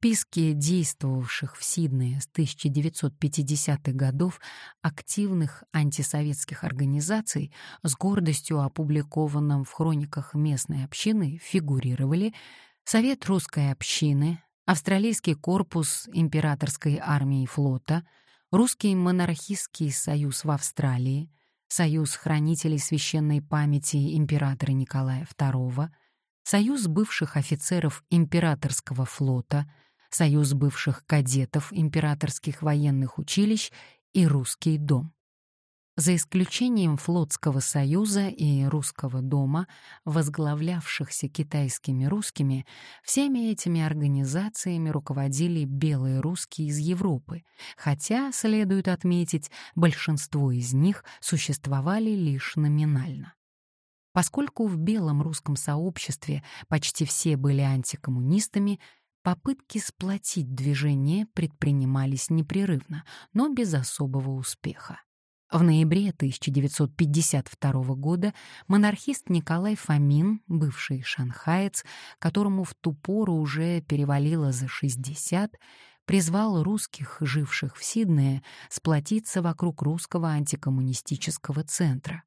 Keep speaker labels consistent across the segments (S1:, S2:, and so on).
S1: списке действовавших в Сиднее с 1950-х годов активных антисоветских организаций, с гордостью опубликованном в хрониках местной общины, фигурировали Совет русской общины, Австралийский корпус императорской армии и флота, Русский монархистский союз в Австралии, Союз хранителей священной памяти императора Николая II, Союз бывших офицеров императорского флота, Союз бывших кадетов императорских военных училищ и Русский дом. За исключением Флотского союза и Русского дома, возглавлявшихся китайскими русскими, всеми этими организациями руководили белые русские из Европы, хотя, следует отметить, большинство из них существовали лишь номинально. Поскольку в белом русском сообществе почти все были антикоммунистами, попытки сплотить движение предпринимались непрерывно, но без особого успеха. В ноябре 1952 года монархист Николай Фомин, бывший шанхаец, которому в ту пору уже перевалило за 60, призвал русских, живших в Сиднее, сплотиться вокруг русского антикоммунистического центра.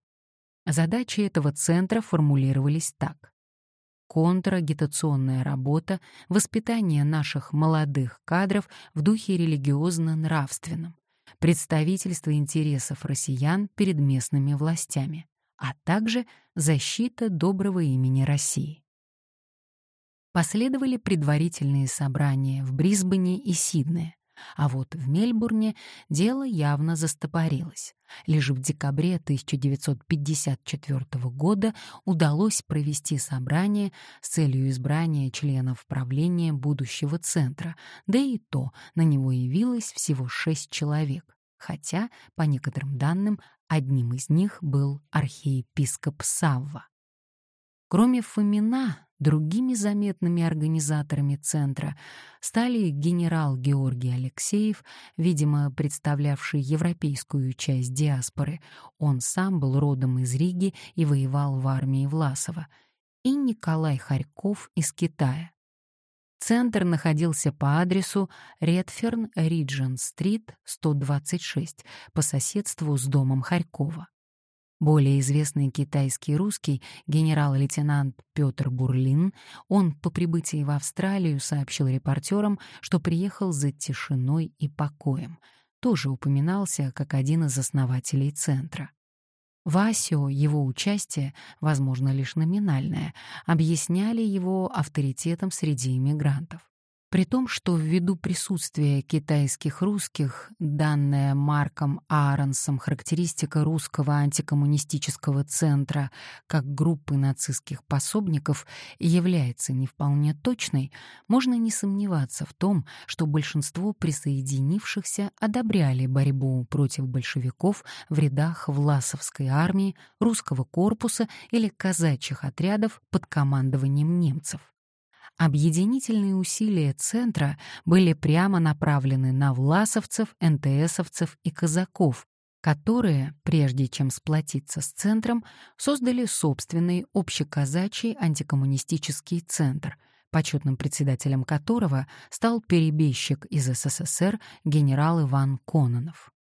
S1: Задачи этого центра формулировались так. Контрагитационная работа, воспитание наших молодых кадров в духе религиозно-нравственном, представительство интересов россиян перед местными властями, а также защита доброго имени России. Последовали предварительные собрания в Брисбене и Сиднее, а вот в Мельбурне дело явно застопорилось. Лишь в декабре 1954 года удалось провести собрание с целью избрания членов правления будущего центра, да и то на него явилось всего шесть человек, хотя, по некоторым данным, одним из них был архиепископ Савва. Кроме Фомина, Другими заметными организаторами центра стали генерал Георгий Алексеев, видимо, представлявший европейскую часть диаспоры, он сам был родом из Риги и воевал в армии Власова, и Николай Харьков из Китая. Центр находился по адресу Редферн Риджен-стрит, 126, по соседству с домом Харькова. Более известный китайский русский генерал-лейтенант Петр Бурлин, он по прибытии в Австралию сообщил репортерам, что приехал за тишиной и покоем, тоже упоминался как один из основателей центра. Васио его участие, возможно, лишь номинальное, объясняли его авторитетом среди иммигрантов. При том, что ввиду присутствия китайских русских, данная Марком Ааронсом характеристика русского антикоммунистического центра как группы нацистских пособников является не вполне точной, можно не сомневаться в том, что большинство присоединившихся одобряли борьбу против большевиков в рядах Власовской армии, русского корпуса или казачьих отрядов под командованием немцев. Объединительные усилия Центра были прямо направлены на власовцев, НТСовцев и казаков, которые, прежде чем сплотиться с Центром, создали собственный общеказачий антикоммунистический центр, почетным председателем которого стал перебежчик из СССР генерал Иван Кононов.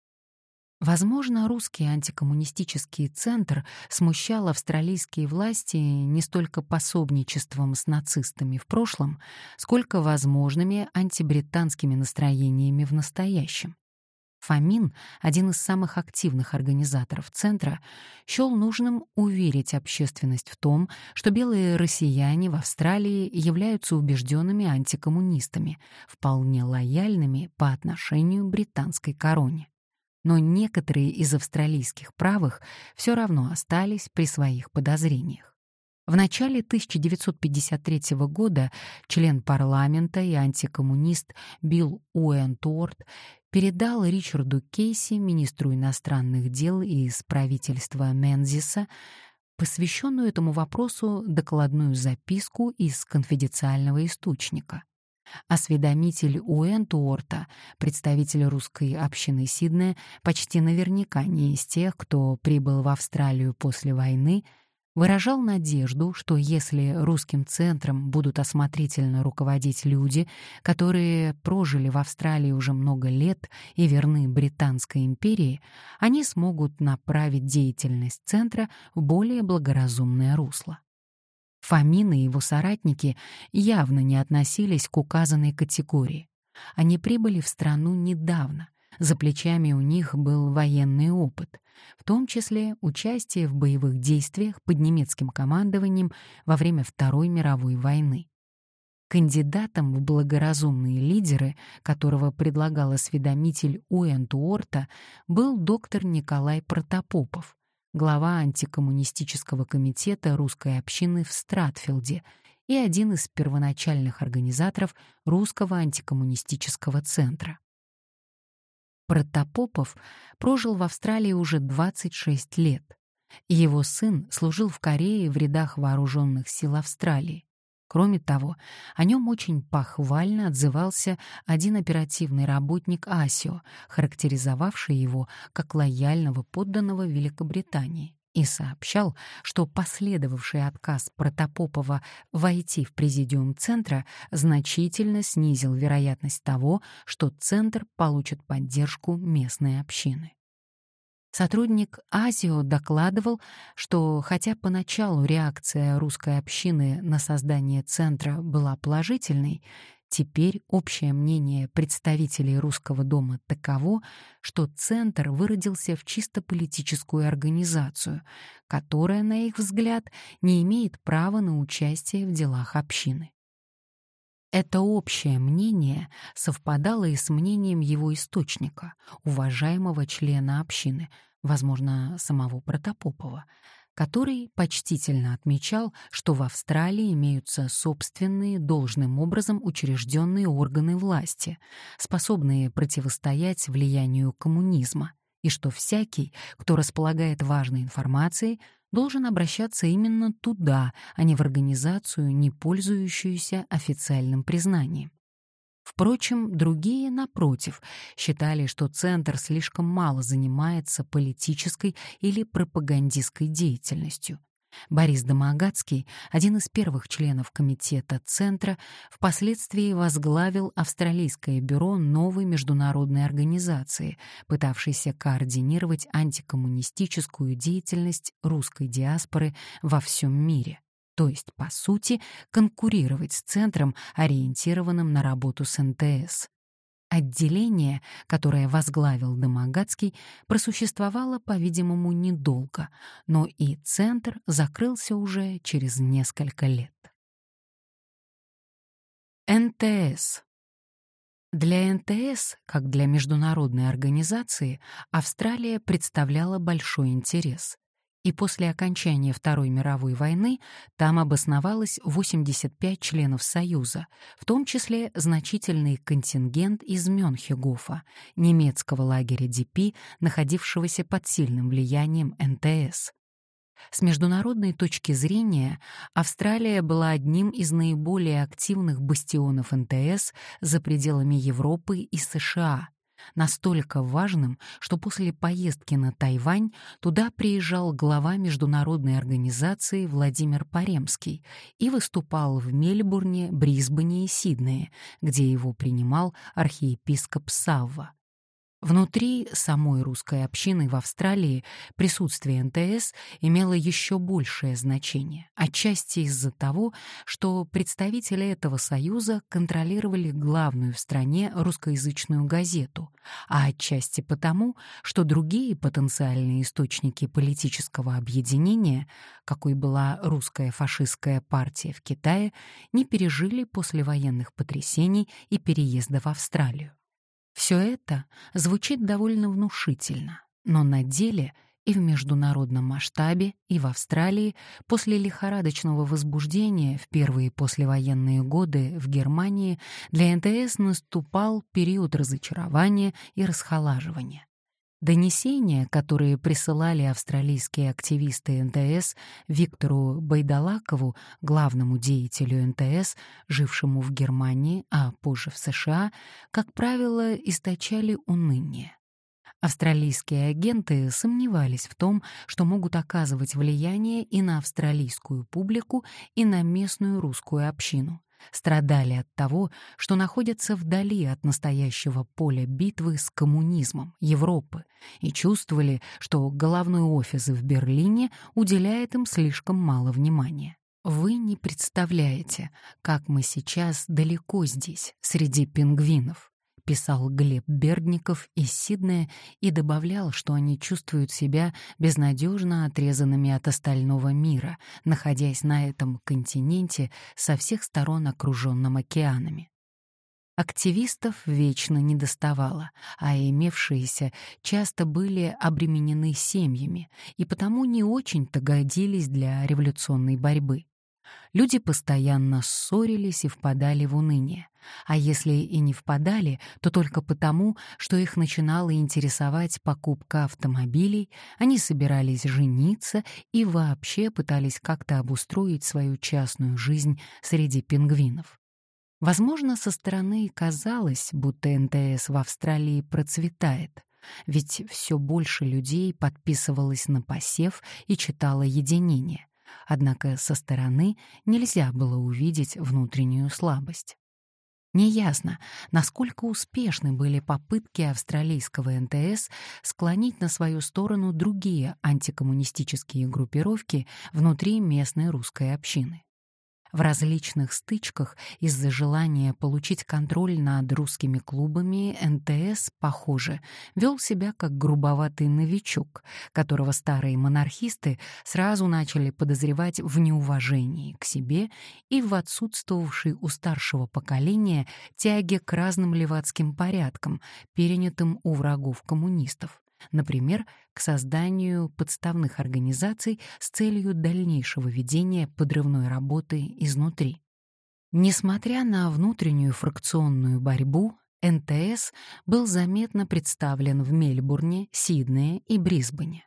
S1: Возможно, русский антикоммунистический центр смущал австралийские власти не столько пособничеством с нацистами в прошлом, сколько возможными антибританскими настроениями в настоящем. Фомин, один из самых активных организаторов центра, счел нужным уверить общественность в том, что белые россияне в Австралии являются убежденными антикоммунистами, вполне лояльными по отношению к британской короне но некоторые из австралийских правых все равно остались при своих подозрениях. В начале 1953 года член парламента и антикоммунист Билл Уэнторт передал Ричарду Кейси, министру иностранных дел из правительства Мензиса, посвященную этому вопросу докладную записку из конфиденциального источника. Осведомитель Уэнтуорта, представитель русской общины Сиднея, почти наверняка не из тех, кто прибыл в Австралию после войны, выражал надежду, что если русским центром будут осмотрительно руководить люди, которые прожили в Австралии уже много лет и верны Британской империи, они смогут направить деятельность центра в более благоразумное русло. Фомин и его соратники явно не относились к указанной категории. Они прибыли в страну недавно, за плечами у них был военный опыт, в том числе участие в боевых действиях под немецким командованием во время Второй мировой войны. Кандидатом в благоразумные лидеры, которого предлагал осведомитель Уэнтуорта, был доктор Николай Протопопов, глава антикоммунистического комитета русской общины в Стратфилде и один из первоначальных организаторов русского антикоммунистического центра. Протопопов прожил в Австралии уже 26 лет. Его сын служил в Корее в рядах вооруженных сил Австралии. Кроме того, о нем очень похвально отзывался один оперативный работник АСИО, характеризовавший его как лояльного подданного Великобритании и сообщал, что последовавший отказ Протопопова войти в президиум центра значительно снизил вероятность того, что центр получит поддержку местной общины. Сотрудник Азио докладывал, что хотя поначалу реакция русской общины на создание центра была положительной, Теперь общее мнение представителей Русского дома таково, что Центр выродился в чисто политическую организацию, которая, на их взгляд, не имеет права на участие в делах общины. Это общее мнение совпадало и с мнением его источника, уважаемого члена общины, возможно, самого Протопопова, который почтительно отмечал, что в Австралии имеются собственные, должным образом учрежденные органы власти, способные противостоять влиянию коммунизма, и что всякий, кто располагает важной информацией, должен обращаться именно туда, а не в организацию, не пользующуюся официальным признанием. Впрочем, другие, напротив, считали, что Центр слишком мало занимается политической или пропагандистской деятельностью. Борис Домогацкий, один из первых членов комитета Центра, впоследствии возглавил Австралийское бюро новой международной организации, пытавшейся координировать антикоммунистическую деятельность русской диаспоры во всем мире то есть, по сути, конкурировать с центром, ориентированным на работу с НТС. Отделение, которое возглавил Домогацкий, просуществовало, по-видимому, недолго, но и центр закрылся уже через несколько лет. НТС для НТС, как для международной организации, Австралия представляла большой интерес и после окончания Второй мировой войны там обосновалось 85 членов Союза, в том числе значительный контингент из Мюнхегофа, немецкого лагеря ДП, находившегося под сильным влиянием НТС. С международной точки зрения Австралия была одним из наиболее активных бастионов НТС за пределами Европы и США — настолько важным, что после поездки на Тайвань туда приезжал глава международной организации Владимир Паремский и выступал в Мельбурне, Брисбене и Сиднее, где его принимал архиепископ Савва. Внутри самой русской общины в Австралии присутствие НТС имело еще большее значение, отчасти из-за того, что представители этого союза контролировали главную в стране русскоязычную газету, а отчасти потому, что другие потенциальные источники политического объединения, какой была русская фашистская партия в Китае, не пережили послевоенных потрясений и переезда в Австралию. Все это звучит довольно внушительно, но на деле и в международном масштабе, и в Австралии после лихорадочного возбуждения в первые послевоенные годы в Германии для НТС наступал период разочарования и расхолаживания. Донесения, которые присылали австралийские активисты НТС Виктору Байдалакову, главному деятелю НТС, жившему в Германии, а позже в США, как правило, источали уныние. Австралийские агенты сомневались в том, что могут оказывать влияние и на австралийскую публику, и на местную русскую общину. Страдали от того, что находятся вдали от настоящего поля битвы с коммунизмом Европы и чувствовали, что головной офис в Берлине уделяет им слишком мало внимания. Вы не представляете, как мы сейчас далеко здесь, среди пингвинов писал Глеб Бердников из Сиднея и добавлял, что они чувствуют себя безнадежно отрезанными от остального мира, находясь на этом континенте со всех сторон окруженном океанами. Активистов вечно не доставало, а имевшиеся часто были обременены семьями и потому не очень-то годились для революционной борьбы. Люди постоянно ссорились и впадали в уныние. А если и не впадали, то только потому, что их начинала интересовать покупка автомобилей, они собирались жениться и вообще пытались как-то обустроить свою частную жизнь среди пингвинов. Возможно, со стороны казалось, будто НТС в Австралии процветает, ведь все больше людей подписывалось на посев и читало единение однако со стороны нельзя было увидеть внутреннюю слабость. Неясно, насколько успешны были попытки австралийского НТС склонить на свою сторону другие антикоммунистические группировки внутри местной русской общины. В различных стычках из-за желания получить контроль над русскими клубами НТС, похоже, вел себя как грубоватый новичок, которого старые монархисты сразу начали подозревать в неуважении к себе и в отсутствовавшей у старшего поколения тяге к разным левацким порядкам, перенятым у врагов коммунистов например, к созданию подставных организаций с целью дальнейшего ведения подрывной работы изнутри. Несмотря на внутреннюю фракционную борьбу, НТС был заметно представлен в Мельбурне, Сиднее и Брисбене.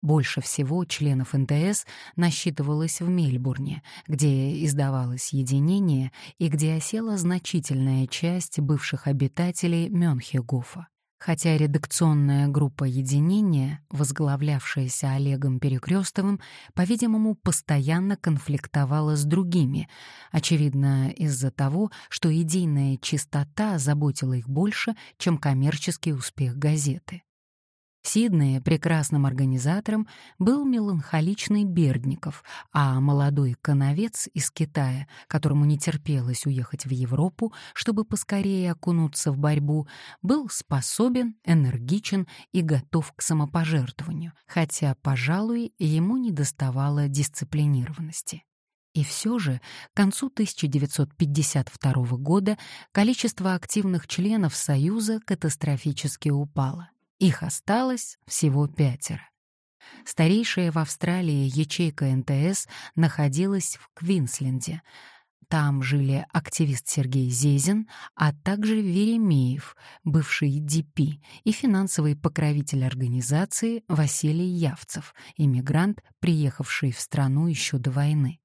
S1: Больше всего членов НТС насчитывалось в Мельбурне, где издавалось единение и где осела значительная часть бывших обитателей Мёнхегофа. Хотя редакционная группа единения, возглавлявшаяся Олегом Перекрестовым, по-видимому, постоянно конфликтовала с другими, очевидно, из-за того, что идейная чистота заботила их больше, чем коммерческий успех газеты. Сиднее прекрасным организатором был меланхоличный Бердников, а молодой коновец из Китая, которому не терпелось уехать в Европу, чтобы поскорее окунуться в борьбу, был способен, энергичен и готов к самопожертвованию, хотя, пожалуй, ему недоставало дисциплинированности. И все же к концу 1952 года количество активных членов Союза катастрофически упало. Их осталось всего пятеро. Старейшая в Австралии ячейка НТС находилась в Квинсленде. Там жили активист Сергей Зезин, а также Веремеев, бывший ДП, и финансовый покровитель организации Василий Явцев, иммигрант, приехавший в страну еще до войны.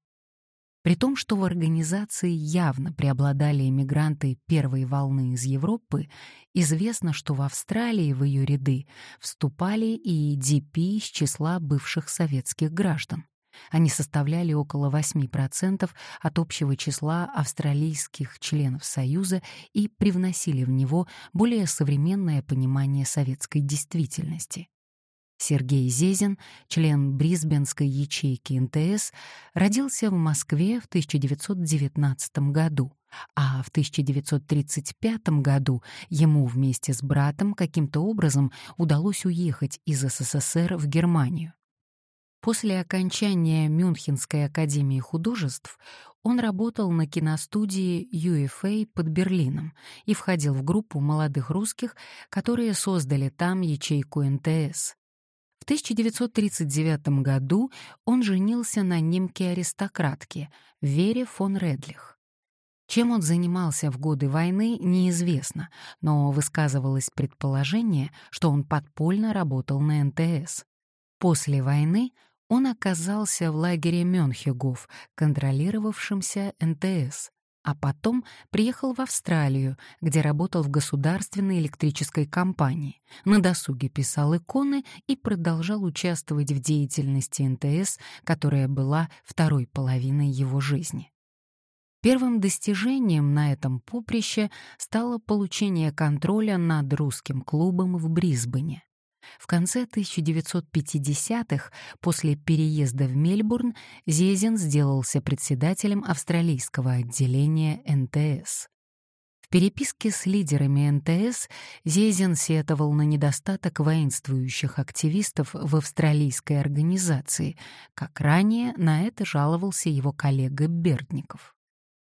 S1: При том, что в организации явно преобладали эмигранты первой волны из Европы, известно, что в Австралии в ее ряды вступали и ДП из числа бывших советских граждан. Они составляли около 8% от общего числа австралийских членов Союза и привносили в него более современное понимание советской действительности. Сергей Зезин, член Брисбенской ячейки НТС, родился в Москве в 1919 году, а в 1935 году ему вместе с братом каким-то образом удалось уехать из СССР в Германию. После окончания Мюнхенской академии художеств он работал на киностудии UFA под Берлином и входил в группу молодых русских, которые создали там ячейку НТС. В 1939 году он женился на немке-аристократке Вере фон Редлих. Чем он занимался в годы войны, неизвестно, но высказывалось предположение, что он подпольно работал на НТС. После войны он оказался в лагере Мёнхегов, контролировавшемся НТС. А потом приехал в Австралию, где работал в государственной электрической компании. На досуге писал иконы и продолжал участвовать в деятельности НТС, которая была второй половиной его жизни. Первым достижением на этом поприще стало получение контроля над русским клубом в Брисбене. В конце 1950-х, после переезда в Мельбурн, Зезин сделался председателем австралийского отделения НТС. В переписке с лидерами НТС Зезин сетовал на недостаток воинствующих активистов в австралийской организации, как ранее на это жаловался его коллега Бердников.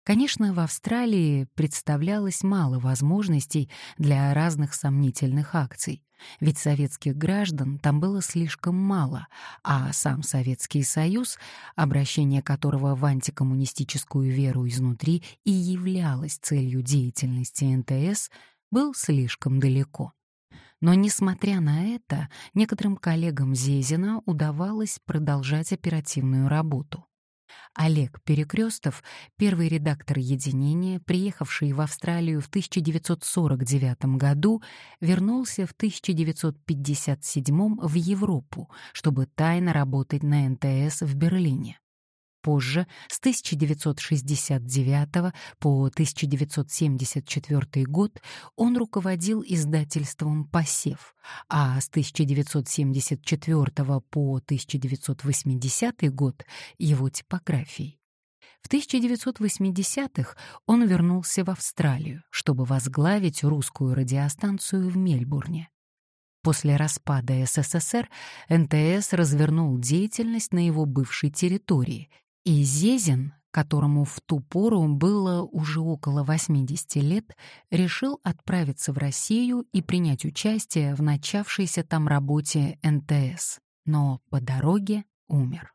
S1: Конечно, в Австралии представлялось мало возможностей для разных сомнительных акций, ведь советских граждан там было слишком мало, а сам Советский Союз, обращение которого в антикоммунистическую веру изнутри и являлось целью деятельности НТС, был слишком далеко. Но, несмотря на это, некоторым коллегам Зезина удавалось продолжать оперативную работу. Олег Перекрестов, первый редактор «Единения», приехавший в Австралию в 1949 году, вернулся в 1957 в Европу, чтобы тайно работать на НТС в Берлине. Позже, с 1969 по 1974 год, он руководил издательством «Посев», а с 1974 по 1980 год — его типографией. В 1980-х он вернулся в Австралию, чтобы возглавить русскую радиостанцию в Мельбурне. После распада СССР НТС развернул деятельность на его бывшей территории и Зезин, которому в ту пору было уже около 80 лет, решил отправиться в Россию и принять участие в начавшейся там работе НТС, но по дороге умер.